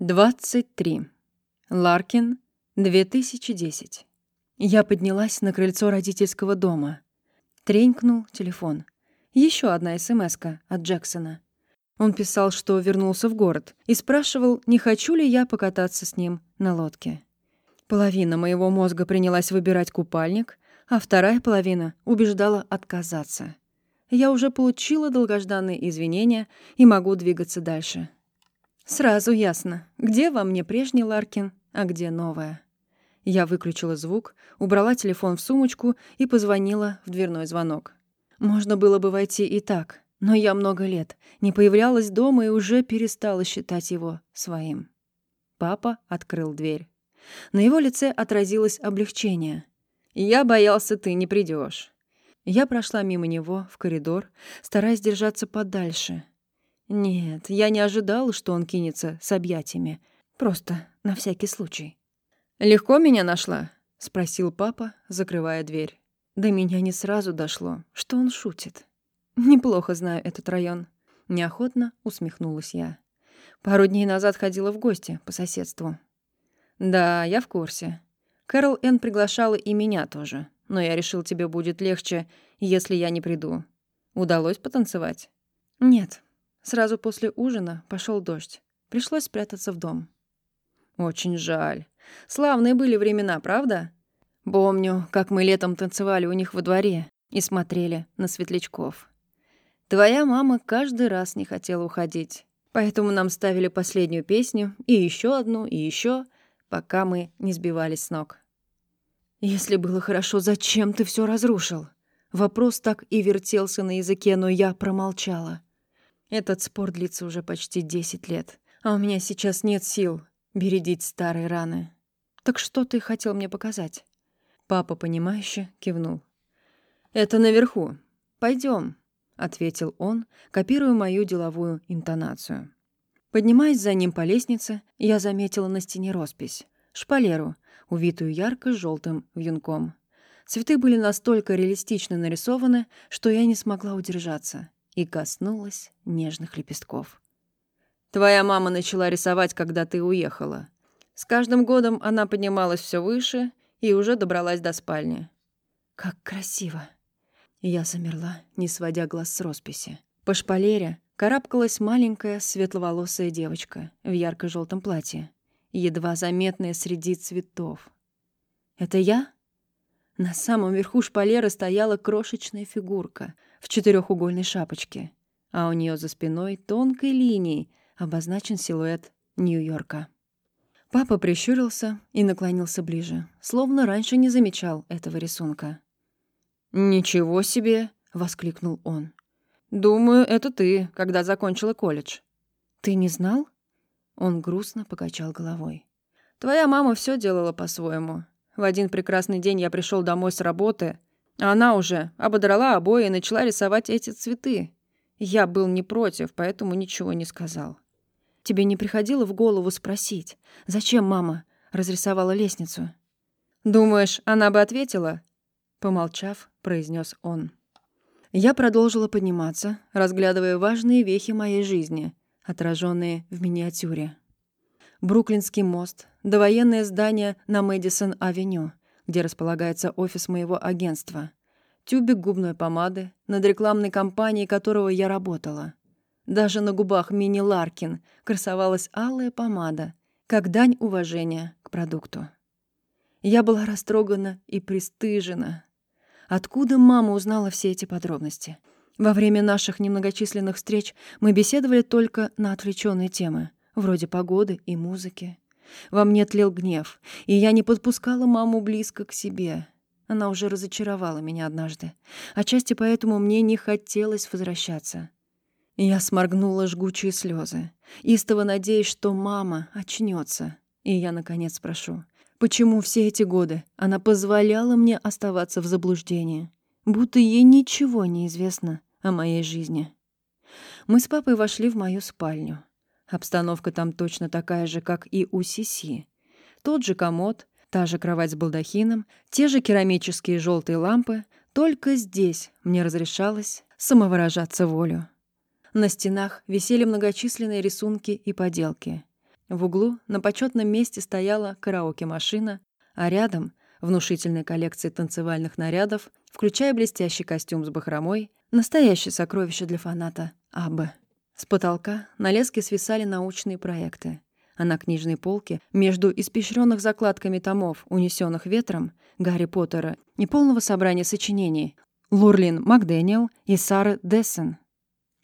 23. Ларкин, 2010. Я поднялась на крыльцо родительского дома. Тренькнул телефон. Еще одна смс от Джексона. Он писал, что вернулся в город, и спрашивал, не хочу ли я покататься с ним на лодке. Половина моего мозга принялась выбирать купальник, а вторая половина убеждала отказаться. Я уже получила долгожданные извинения и могу двигаться дальше. Сразу ясно, где во мне прежний Ларкин, а где новая. Я выключила звук, убрала телефон в сумочку и позвонила в дверной звонок. Можно было бы войти и так, но я много лет не появлялась дома и уже перестала считать его своим. Папа открыл дверь. На его лице отразилось облегчение. «Я боялся, ты не придешь. Я прошла мимо него в коридор, стараясь держаться подальше, нет, я не ожидала, что он кинется с объятиями. Просто на всякий случай. «Легко меня нашла?» — спросил папа, закрывая дверь. До меня не сразу дошло, что он шутит. Неплохо знаю этот район. Неохотно усмехнулась я. Пару дней назад ходила в гости по соседству. Да, я в курсе. Кэрол Энн приглашала и меня тоже. Но я решил, тебе будет легче, если я не приду. Удалось потанцевать? Нет, Сразу после ужина пошел дождь. Пришлось спрятаться в дом. Очень жаль. Славные были времена, правда? Помню, как мы летом танцевали у них во дворе и смотрели на светлячков. Твоя мама каждый раз не хотела уходить, поэтому нам ставили последнюю песню и еще одну, и еще, пока мы не сбивались с ног. Если было хорошо, зачем ты все разрушил? Вопрос так и вертелся на языке, но я промолчала. Этот спор длится уже почти 10 лет, а у меня сейчас нет сил бередить старые раны. Так что ты хотел мне показать? Папа, понимающе кивнул. Это наверху. Пойдем, ответил он, копируя мою деловую интонацию. Поднимаясь за ним по лестнице, я заметила на стене роспись. Шпалеру, увитую ярко желтым вьюнком. Цветы были настолько реалистично нарисованы, что я не смогла удержаться и коснулась нежных лепестков. «Твоя мама начала рисовать, когда ты уехала. С каждым годом она поднималась все выше и уже добралась до спальни». «Как красиво!» Я замерла, не сводя глаз с росписи. По шпалере карабкалась маленькая светловолосая девочка в ярко желтом платье, едва заметная среди цветов. «Это я?» На самом верху шпалеры стояла крошечная фигурка в четырехугольной шапочке, а у нее за спиной тонкой линией обозначен силуэт Нью-Йорка. Папа прищурился и наклонился ближе, словно раньше не замечал этого рисунка. «Ничего себе!» — воскликнул он. «Думаю, это ты, когда закончила колледж». «Ты не знал?» Он грустно покачал головой. «Твоя мама все делала по-своему. В один прекрасный день я пришел домой с работы, а она уже ободрала обои и начала рисовать эти цветы. Я был не против, поэтому ничего не сказал. Тебе не приходило в голову спросить, зачем мама разрисовала лестницу? Думаешь, она бы ответила? Помолчав, произнес он. Я продолжила подниматься, разглядывая важные вехи моей жизни, отраженные в миниатюре. Бруклинский мост, довоенное здание на Мэдисон-авеню, где располагается офис моего агентства, тюбик губной помады, над рекламной кампанией которого я работала. Даже на губах Мини Ларкин красовалась алая помада, как дань уважения к продукту. Я была растрогана и пристыжена. Откуда мама узнала все эти подробности? Во время наших немногочисленных встреч мы беседовали только на отвлеченные темы — вроде погоды и музыки. Во мне тлел гнев, и я не подпускала маму близко к себе. Она уже разочаровала меня однажды. Отчасти поэтому мне не хотелось возвращаться. Я сморгнула жгучие слезы, истово надеясь, что мама очнется. И я, наконец, спрошу, почему все эти годы она позволяла мне оставаться в заблуждении, будто ей ничего не известно о моей жизни. Мы с папой вошли в мою спальню. Обстановка там точно такая же, как и у Сиси. Тот же комод, та же кровать с балдахином, те же керамические желтые лампы, только здесь мне разрешалось самовыражаться волю. На стенах висели многочисленные рисунки и поделки. В углу на почетном месте стояла караоке-машина, а рядом — внушительной коллекции танцевальных нарядов, включая блестящий костюм с бахромой, настоящее сокровище для фаната Аббы. С потолка на леске свисали научные проекты, а на книжной полке, между испещренных закладками томов, унесенных ветром, Гарри Поттера и полного собрания сочинений Лурлин Макдэниел и Сара Дессен.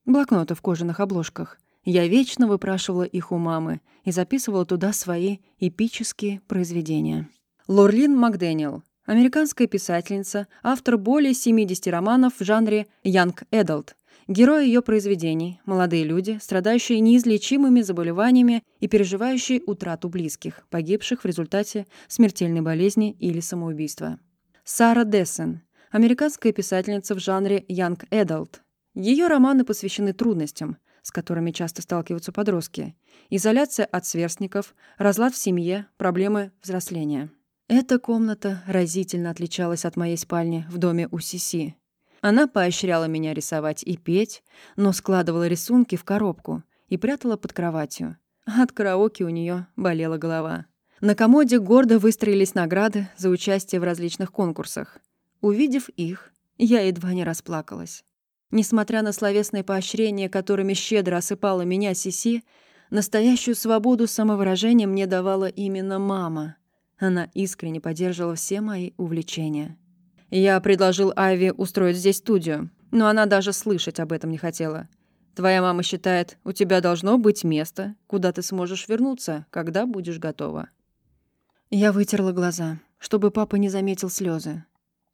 Блокноты в кожаных обложках. Я вечно выпрашивала их у мамы и записывала туда свои эпические произведения. Лорлин Макдэниел — американская писательница, автор более 70 романов в жанре «Young Adult», Герои ее произведений – молодые люди, страдающие неизлечимыми заболеваниями и переживающие утрату близких, погибших в результате смертельной болезни или самоубийства. Сара Дессен – американская писательница в жанре Young Adult. Ее романы посвящены трудностям, с которыми часто сталкиваются подростки. Изоляция от сверстников, разлад в семье, проблемы взросления. Эта комната разительно отличалась от моей спальни в доме у Сиси. Она поощряла меня рисовать и петь, но складывала рисунки в коробку и прятала под кроватью. От караоке у нее болела голова. На комоде гордо выстроились награды за участие в различных конкурсах. Увидев их, я едва не расплакалась. Несмотря на словесные поощрения, которыми щедро осыпала меня Сиси, настоящую свободу самовыражения мне давала именно мама. Она искренне поддерживала все мои увлечения. Я предложил Айви устроить здесь студию, но она даже слышать об этом не хотела. Твоя мама считает, у тебя должно быть место, куда ты сможешь вернуться, когда будешь готова. Я вытерла глаза, чтобы папа не заметил слезы.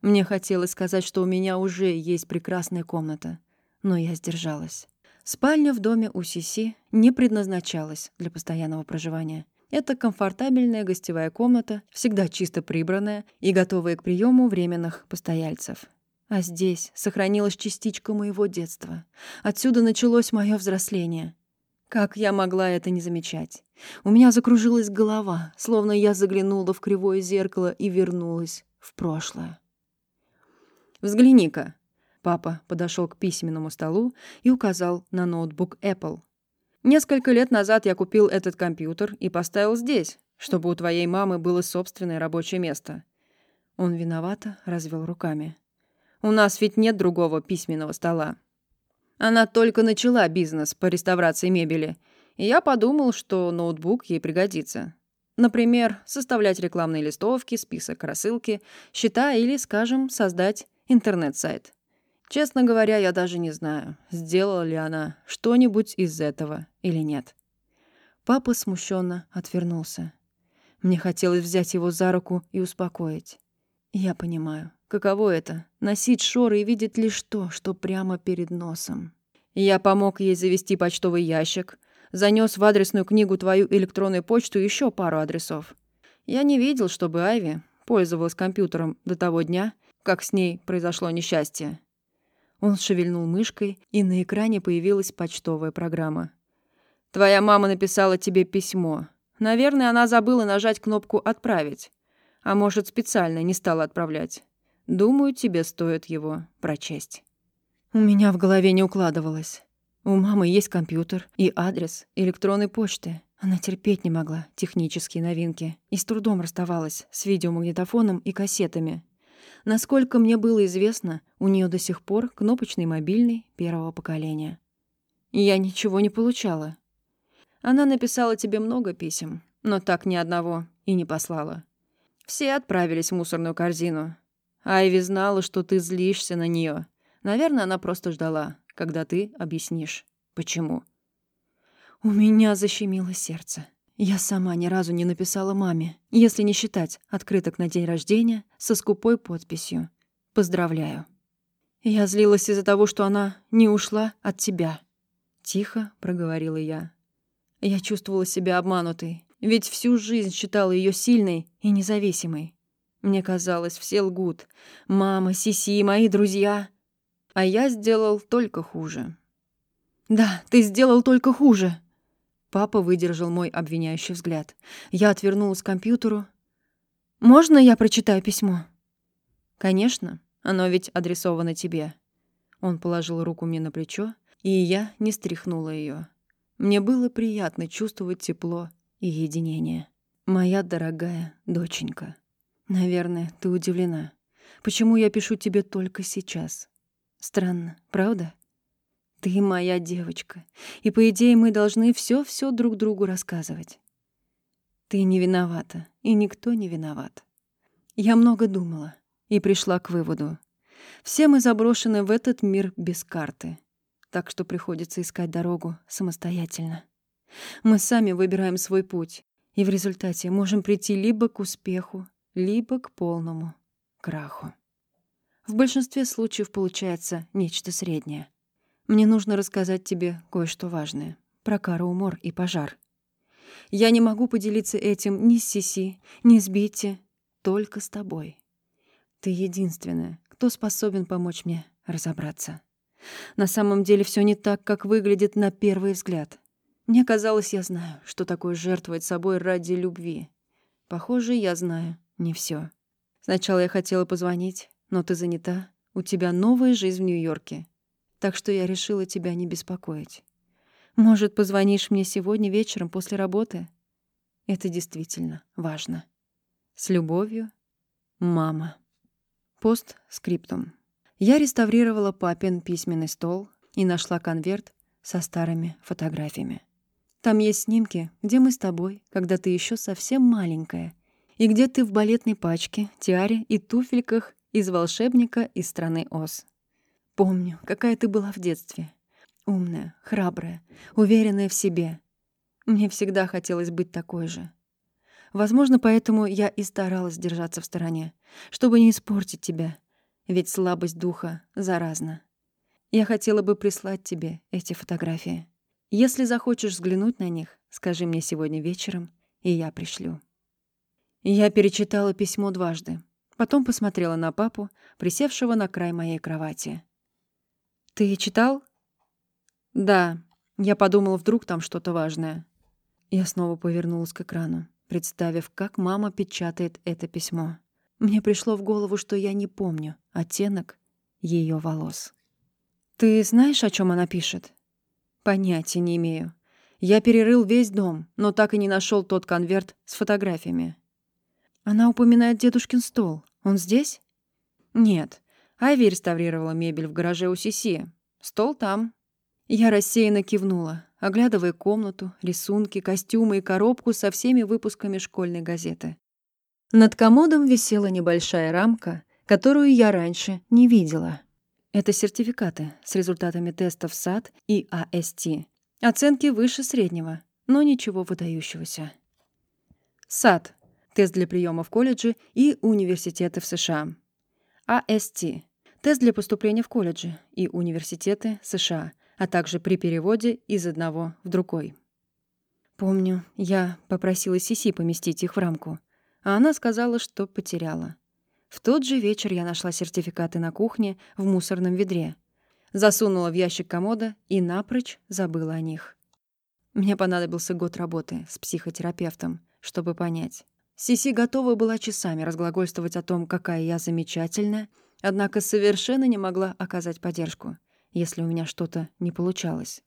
Мне хотелось сказать, что у меня уже есть прекрасная комната, но я сдержалась. Спальня в доме у Сиси не предназначалась для постоянного проживания. Это комфортабельная гостевая комната, всегда чисто прибранная и готовая к приему временных постояльцев. А здесь сохранилась частичка моего детства. Отсюда началось мое взросление. Как я могла это не замечать? У меня закружилась голова, словно я заглянула в кривое зеркало и вернулась в прошлое. «Взгляни-ка». Папа подошел к письменному столу и указал на ноутбук Apple — Несколько лет назад я купил этот компьютер и поставил здесь, чтобы у твоей мамы было собственное рабочее место». Он виновато развел руками. «У нас ведь нет другого письменного стола. Она только начала бизнес по реставрации мебели, и я подумал, что ноутбук ей пригодится. Например, составлять рекламные листовки, список рассылки, счета или, скажем, создать интернет-сайт. Честно говоря, я даже не знаю, сделала ли она что-нибудь из этого или нет. Папа смущенно отвернулся. Мне хотелось взять его за руку и успокоить. Я понимаю, каково это — носить шоры и видеть лишь то, что прямо перед носом. Я помог ей завести почтовый ящик, занес в адресную книгу твою электронную почту еще пару адресов. Я не видел, чтобы Айви пользовалась компьютером до того дня, как с ней произошло несчастье. Он шевельнул мышкой, и на экране появилась почтовая программа. «Твоя мама написала тебе письмо. Наверное, она забыла нажать кнопку «Отправить». А может, специально не стала отправлять. Думаю, тебе стоит его прочесть». У меня в голове не укладывалось. У мамы есть компьютер и адрес электронной почты. Она терпеть не могла технические новинки и с трудом расставалась с видеомагнитофоном и кассетами. Насколько мне было известно, у нее до сих пор кнопочный мобильный первого поколения. Я ничего не получала. Она написала тебе много писем, но так ни одного и не послала. Все отправились в мусорную корзину. Айви знала, что ты злишься на нее. Наверное, она просто ждала, когда ты объяснишь, почему. У меня защемило сердце. Я сама ни разу не написала маме, если не считать открыток на день рождения со скупой подписью «Поздравляю». Я злилась из-за того, что она не ушла от тебя. Тихо проговорила я. Я чувствовала себя обманутой, ведь всю жизнь считала ее сильной и независимой. Мне казалось, все лгут. Мама, Сиси, мои друзья. А я сделал только хуже. «Да, ты сделал только хуже», Папа выдержал мой обвиняющий взгляд. Я отвернулась к компьютеру. «Можно я прочитаю письмо?» «Конечно. Оно ведь адресовано тебе». Он положил руку мне на плечо, и я не стряхнула ее. Мне было приятно чувствовать тепло и единения. Моя дорогая доченька. Наверное, ты удивлена. Почему я пишу тебе только сейчас? Странно, правда? Ты моя девочка, и, по идее, мы должны все все друг другу рассказывать. Ты не виновата, и никто не виноват. Я много думала и пришла к выводу. Все мы заброшены в этот мир без карты, так что приходится искать дорогу самостоятельно. Мы сами выбираем свой путь, и в результате можем прийти либо к успеху, либо к полному краху. В большинстве случаев получается нечто среднее. Мне нужно рассказать тебе кое-что важное про Кару Мор и пожар. Я не могу поделиться этим ни с Сиси, ни с Битти, только с тобой. Ты единственная, кто способен помочь мне разобраться. На самом деле все не так, как выглядит на первый взгляд. Мне казалось, я знаю, что такое жертвовать собой ради любви. Похоже, я знаю не все. Сначала я хотела позвонить, но ты занята. У тебя новая жизнь в Нью-Йорке так что я решила тебя не беспокоить. Может, позвонишь мне сегодня вечером после работы? Это действительно важно. С любовью, мама. Пост скриптум. Я реставрировала папин письменный стол и нашла конверт со старыми фотографиями. Там есть снимки, где мы с тобой, когда ты еще совсем маленькая, и где ты в балетной пачке, тиаре и туфельках из волшебника из страны Оз. Помню, какая ты была в детстве. Умная, храбрая, уверенная в себе. Мне всегда хотелось быть такой же. Возможно, поэтому я и старалась держаться в стороне, чтобы не испортить тебя, ведь слабость духа заразна. Я хотела бы прислать тебе эти фотографии. Если захочешь взглянуть на них, скажи мне сегодня вечером, и я пришлю. Я перечитала письмо дважды. Потом посмотрела на папу, присевшего на край моей кровати. «Ты читал?» «Да». Я подумал, вдруг там что-то важное. Я снова повернулась к экрану, представив, как мама печатает это письмо. Мне пришло в голову, что я не помню оттенок ее волос. «Ты знаешь, о чем она пишет?» «Понятия не имею. Я перерыл весь дом, но так и не нашел тот конверт с фотографиями». «Она упоминает дедушкин стол. Он здесь?» «Нет. Айви реставрировала мебель в гараже у Сиси. Стол там. Я рассеянно кивнула, оглядывая комнату, рисунки, костюмы и коробку со всеми выпусками школьной газеты. Над комодом висела небольшая рамка, которую я раньше не видела. Это сертификаты с результатами тестов САД и АСТ. Оценки выше среднего, но ничего выдающегося. САД — тест для приема в колледжи и университеты в США. АСТ Тест для поступления в колледжи и университеты США, а также при переводе из одного в другой. Помню, я попросила Сиси поместить их в рамку, а она сказала, что потеряла. В тот же вечер я нашла сертификаты на кухне в мусорном ведре, засунула в ящик комода и напрочь забыла о них. Мне понадобился год работы с психотерапевтом, чтобы понять. Сиси готова была часами разглагольствовать о том, какая я замечательная, Однако совершенно не могла оказать поддержку, если у меня что-то не получалось.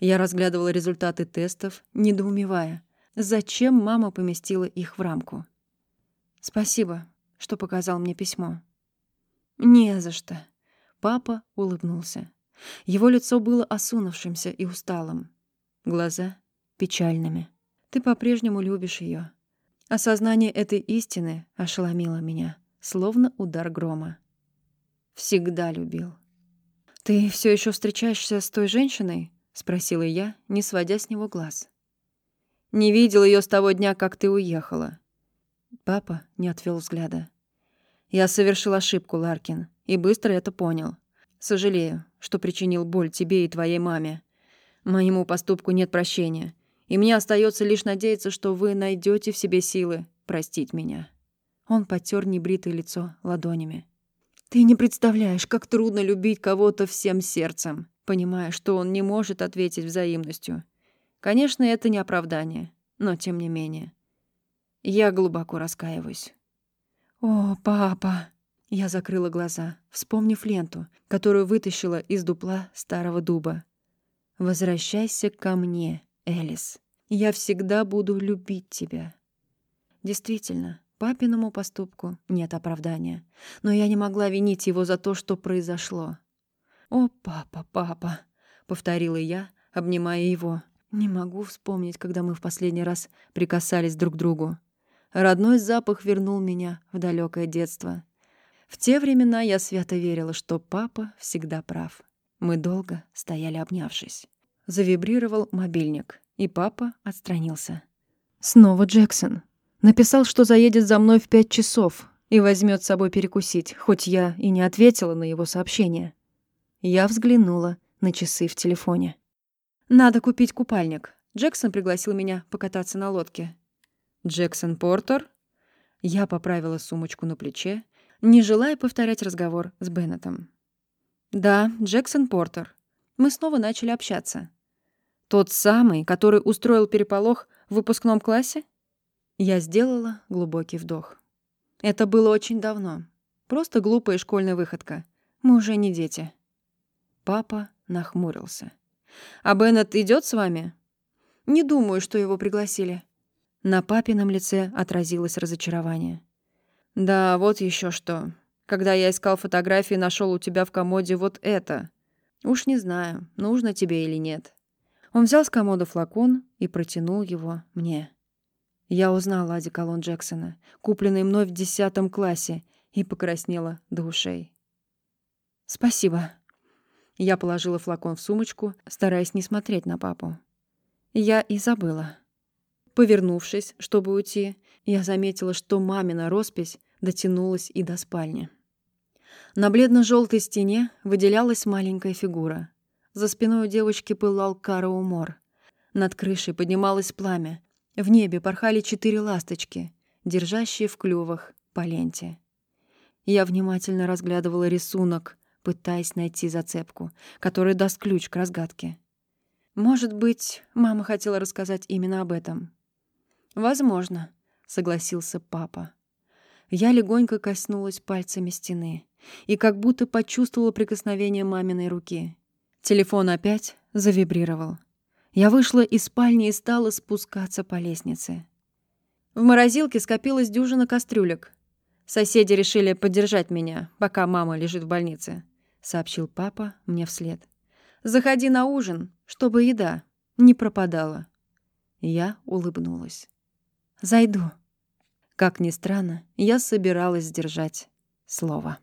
Я разглядывала результаты тестов, недоумевая, зачем мама поместила их в рамку. «Спасибо, что показал мне письмо». «Не за что». Папа улыбнулся. Его лицо было осунувшимся и усталым. Глаза печальными. «Ты по-прежнему любишь ее. Осознание этой истины ошеломило меня, словно удар грома. Всегда любил. «Ты все еще встречаешься с той женщиной?» — спросила я, не сводя с него глаз. «Не видел ее с того дня, как ты уехала». Папа не отвел взгляда. «Я совершил ошибку, Ларкин, и быстро это понял. Сожалею, что причинил боль тебе и твоей маме. Моему поступку нет прощения, и мне остается лишь надеяться, что вы найдете в себе силы простить меня». Он потер небритое лицо ладонями. Ты не представляешь, как трудно любить кого-то всем сердцем, понимая, что он не может ответить взаимностью. Конечно, это не оправдание, но тем не менее. Я глубоко раскаиваюсь. «О, папа!» Я закрыла глаза, вспомнив ленту, которую вытащила из дупла старого дуба. «Возвращайся ко мне, Элис. Я всегда буду любить тебя. Действительно, папиному поступку нет оправдания. Но я не могла винить его за то, что произошло. «О, папа, папа», — повторила я, обнимая его. Не могу вспомнить, когда мы в последний раз прикасались друг к другу. Родной запах вернул меня в далекое детство. В те времена я свято верила, что папа всегда прав. Мы долго стояли обнявшись. Завибрировал мобильник, и папа отстранился. Снова Джексон. Написал, что заедет за мной в пять часов и возьмет с собой перекусить, хоть я и не ответила на его сообщение. Я взглянула на часы в телефоне. «Надо купить купальник. Джексон пригласил меня покататься на лодке». «Джексон Портер?» Я поправила сумочку на плече, не желая повторять разговор с Беннетом. «Да, Джексон Портер. Мы снова начали общаться. Тот самый, который устроил переполох в выпускном классе?» Я сделала глубокий вдох. Это было очень давно. Просто глупая школьная выходка. Мы уже не дети. Папа нахмурился. «А Беннет идет с вами?» «Не думаю, что его пригласили». На папином лице отразилось разочарование. «Да, вот еще что. Когда я искал фотографии, нашел у тебя в комоде вот это. Уж не знаю, нужно тебе или нет». Он взял с комода флакон и протянул его мне. Я узнала одеколон Джексона, купленный мной в десятом классе, и покраснела до ушей. «Спасибо», я положила флакон в сумочку, стараясь не смотреть на папу. Я и забыла. Повернувшись, чтобы уйти, я заметила, что мамина роспись дотянулась и до спальни. На бледно-желтой стене выделялась маленькая фигура. За спиной у девочки пылал караумор. Над крышей поднималось пламя. В небе порхали четыре ласточки, держащие в клювах по ленте. Я внимательно разглядывала рисунок, пытаясь найти зацепку, которая даст ключ к разгадке. Может быть, мама хотела рассказать именно об этом. «Возможно», — согласился папа. Я легонько коснулась пальцами стены и как будто почувствовала прикосновение маминой руки. Телефон опять завибрировал. Я вышла из спальни и стала спускаться по лестнице. В морозилке скопилась дюжина кастрюлек. Соседи решили поддержать меня, пока мама лежит в больнице. — сообщил папа мне вслед. «Заходи на ужин, чтобы еда не пропадала». Я улыбнулась. «Зайду». Как ни странно, я собиралась сдержать слово.